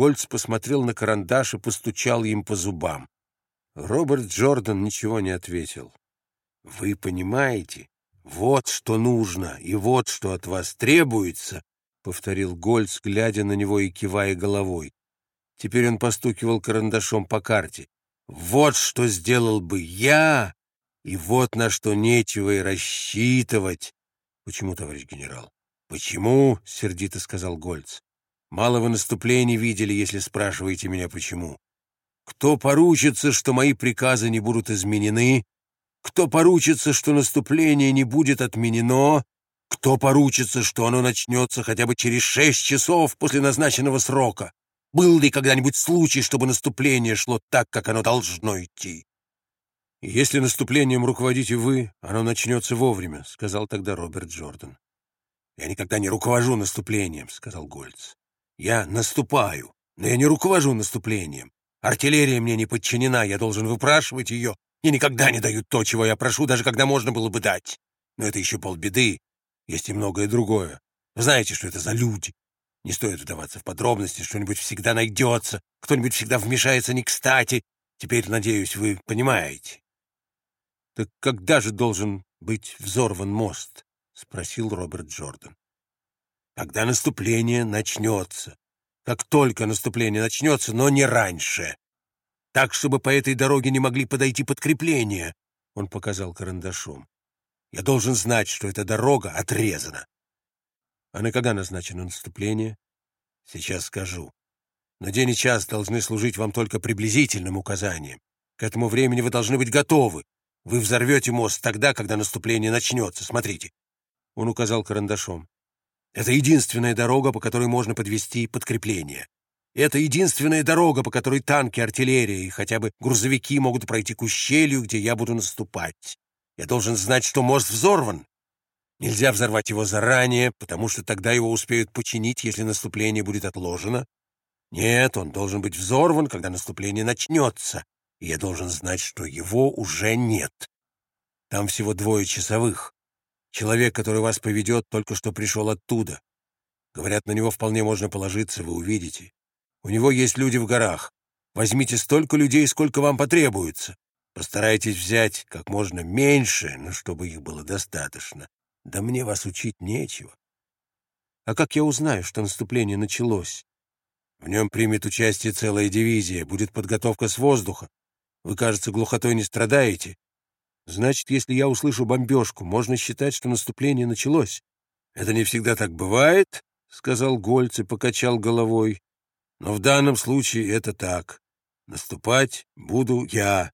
Гольц посмотрел на карандаш и постучал им по зубам. Роберт Джордан ничего не ответил. «Вы понимаете, вот что нужно и вот что от вас требуется», — повторил Гольц, глядя на него и кивая головой. Теперь он постукивал карандашом по карте. «Вот что сделал бы я, и вот на что нечего и рассчитывать». «Почему, товарищ генерал?» «Почему?» — сердито сказал Гольц. «Мало вы наступлений видели, если спрашиваете меня, почему. Кто поручится, что мои приказы не будут изменены? Кто поручится, что наступление не будет отменено? Кто поручится, что оно начнется хотя бы через шесть часов после назначенного срока? Был ли когда-нибудь случай, чтобы наступление шло так, как оно должно идти? «Если наступлением руководите вы, оно начнется вовремя», — сказал тогда Роберт Джордан. «Я никогда не руковожу наступлением», — сказал Гольц. «Я наступаю, но я не руковожу наступлением. Артиллерия мне не подчинена, я должен выпрашивать ее. Мне никогда не дают то, чего я прошу, даже когда можно было бы дать. Но это еще полбеды. Есть и многое другое. Вы знаете, что это за люди. Не стоит вдаваться в подробности, что-нибудь всегда найдется, кто-нибудь всегда вмешается не кстати. Теперь, надеюсь, вы понимаете. — Так когда же должен быть взорван мост? — спросил Роберт Джордан. — Когда наступление начнется как только наступление начнется, но не раньше. Так, чтобы по этой дороге не могли подойти подкрепления, — он показал карандашом. Я должен знать, что эта дорога отрезана. А на когда назначено наступление? Сейчас скажу. Но день и час должны служить вам только приблизительным указанием. К этому времени вы должны быть готовы. Вы взорвете мост тогда, когда наступление начнется. Смотрите. Он указал карандашом. Это единственная дорога, по которой можно подвести подкрепление. Это единственная дорога, по которой танки, артиллерия и хотя бы грузовики могут пройти к ущелью, где я буду наступать. Я должен знать, что мост взорван. Нельзя взорвать его заранее, потому что тогда его успеют починить, если наступление будет отложено. Нет, он должен быть взорван, когда наступление начнется, и я должен знать, что его уже нет. Там всего двое часовых. Человек, который вас поведет, только что пришел оттуда. Говорят, на него вполне можно положиться, вы увидите. У него есть люди в горах. Возьмите столько людей, сколько вам потребуется. Постарайтесь взять как можно меньше, но чтобы их было достаточно. Да мне вас учить нечего. А как я узнаю, что наступление началось? В нем примет участие целая дивизия, будет подготовка с воздуха. Вы, кажется, глухотой не страдаете. Значит, если я услышу бомбежку, можно считать, что наступление началось. — Это не всегда так бывает, — сказал Гольц и покачал головой. — Но в данном случае это так. Наступать буду я.